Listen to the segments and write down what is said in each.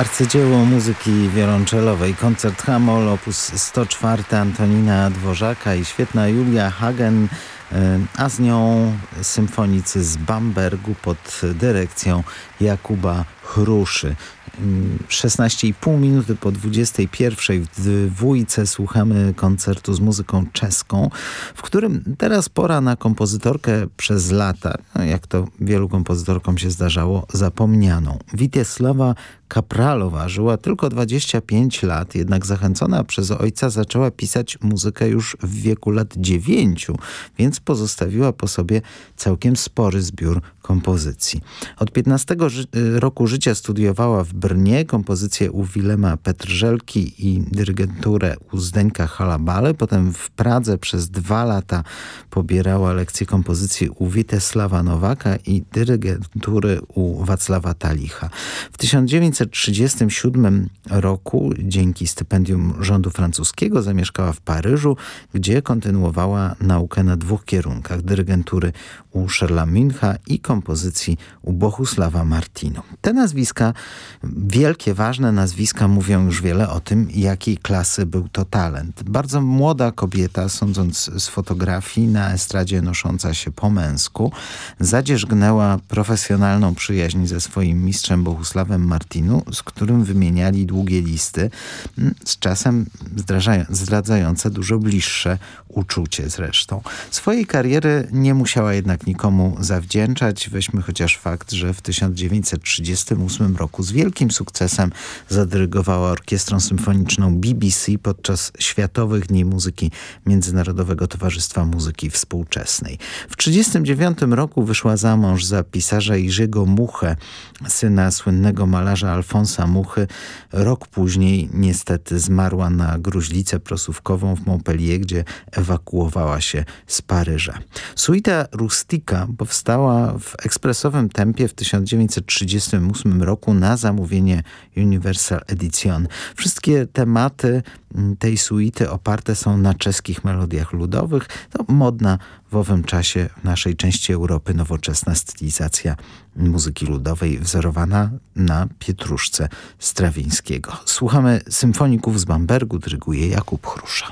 Arcydzieło muzyki wiolonczelowej, koncert Hamol, opus 104 Antonina Dworzaka i świetna Julia Hagen, e, a z nią symfonicy z Bambergu pod dyrekcją Jakuba Chruszy. 16,5 minuty po 21 w dwójce słuchamy koncertu z muzyką czeską, w którym teraz pora na kompozytorkę przez lata, jak to wielu kompozytorkom się zdarzało, zapomnianą. Witesława Kapralowa żyła tylko 25 lat, jednak zachęcona przez ojca zaczęła pisać muzykę już w wieku lat 9, więc pozostawiła po sobie całkiem spory zbiór kompozycji. Od 15 roku życia studiowała w Brnie kompozycję u Wilema Petrzelki i dyrygenturę u Zdeńka Halabale. Potem w Pradze przez dwa lata pobierała lekcje kompozycji u Witesława Nowaka i dyrygentury u Wacława Talicha. W 1937 roku dzięki stypendium rządu francuskiego zamieszkała w Paryżu, gdzie kontynuowała naukę na dwóch kierunkach dyrygentury u Sherla Mincha i kompozycji u Bohusława Martinu. Te nazwiska, wielkie, ważne nazwiska mówią już wiele o tym, jakiej klasy był to talent. Bardzo młoda kobieta, sądząc z fotografii, na estradzie nosząca się po męsku, zadzierzgnęła profesjonalną przyjaźń ze swoim mistrzem Bohusławem Martinu, z którym wymieniali długie listy, z czasem zdradzające dużo bliższe uczucie zresztą. Swojej kariery nie musiała jednak nikomu zawdzięczać. Weźmy chociaż fakt, że w 1938 roku z wielkim sukcesem zadyrygowała Orkiestrą Symfoniczną BBC podczas Światowych Dni Muzyki Międzynarodowego Towarzystwa Muzyki Współczesnej. W 1939 roku wyszła za mąż za pisarza Irzego Muchę, syna słynnego malarza Alfonsa Muchy. Rok później niestety zmarła na gruźlicę prosówkową w Montpellier, gdzie ewakuowała się z Paryża. Suita Rustica powstała w ekspresowym tempie w 1938 roku na zamówienie Universal Edition. Wszystkie tematy tej suity oparte są na czeskich melodiach ludowych. To modna w owym czasie w naszej części Europy nowoczesna stylizacja muzyki ludowej wzorowana na Pietruszce Strawińskiego. Słuchamy symfoników z Bambergu, dyryguje Jakub Chrusza.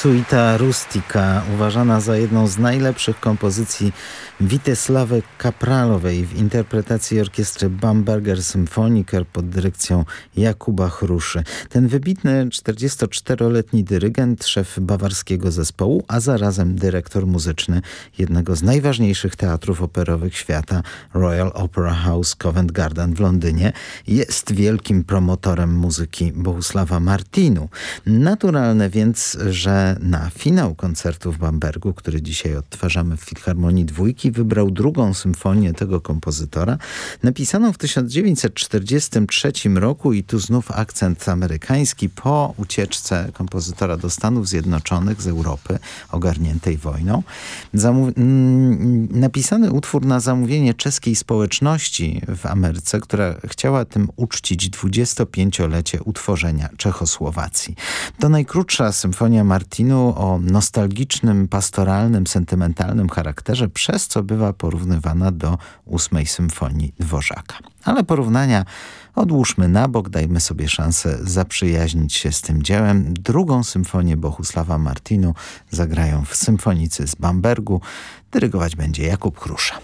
Suita Rustica, uważana za jedną z najlepszych kompozycji Witesławy Kapralowej w interpretacji orkiestry Bamberger Symfoniker pod dyrekcją Jakuba Chruszy. Ten wybitny 44-letni dyrygent, szef bawarskiego zespołu, a zarazem dyrektor muzyczny jednego z najważniejszych teatrów operowych świata, Royal Opera House Covent Garden w Londynie, jest wielkim promotorem muzyki Bohusława Martinu. Naturalne więc, że na finał koncertu w Bambergu, który dzisiaj odtwarzamy w Filharmonii Dwójki, wybrał drugą symfonię tego kompozytora, napisaną w 1943 roku i tu znów akcent amerykański po ucieczce kompozytora do Stanów Zjednoczonych z Europy ogarniętej wojną. Zamów napisany utwór na zamówienie czeskiej społeczności w Ameryce, która chciała tym uczcić 25-lecie utworzenia Czechosłowacji. To najkrótsza symfonia Martinu o nostalgicznym, pastoralnym, sentymentalnym charakterze, przez co bywa porównywana do ósmej symfonii Dworzaka. Ale porównania odłóżmy na bok, dajmy sobie szansę zaprzyjaźnić się z tym dziełem. Drugą symfonię Bohusława Martinu zagrają w Symfonicy z Bambergu. Dyrygować będzie Jakub Krusza.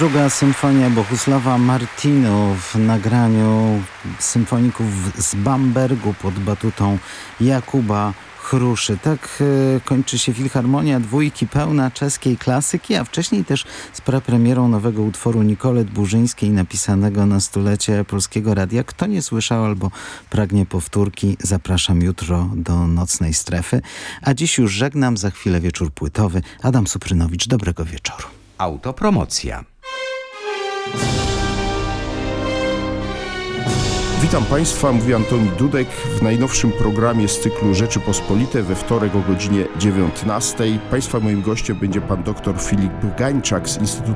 Druga symfonia Bohusława Martinu w nagraniu symfoników z Bambergu pod batutą Jakuba Chruszy. Tak e, kończy się Filharmonia Dwójki pełna czeskiej klasyki, a wcześniej też z prapremierą nowego utworu Nikolet Burzyńskiej napisanego na stulecie Polskiego Radia. Kto nie słyszał albo pragnie powtórki, zapraszam jutro do Nocnej Strefy. A dziś już żegnam, za chwilę wieczór płytowy. Adam Suprynowicz, dobrego wieczoru. Autopromocja. Witam Państwa, mówi Antoni Dudek w najnowszym programie z cyklu Rzeczypospolite we wtorek o godzinie 19. Państwa moim gościem będzie pan dr Filip Gańczak z Instytutu